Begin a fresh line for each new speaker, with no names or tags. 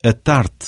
A tarde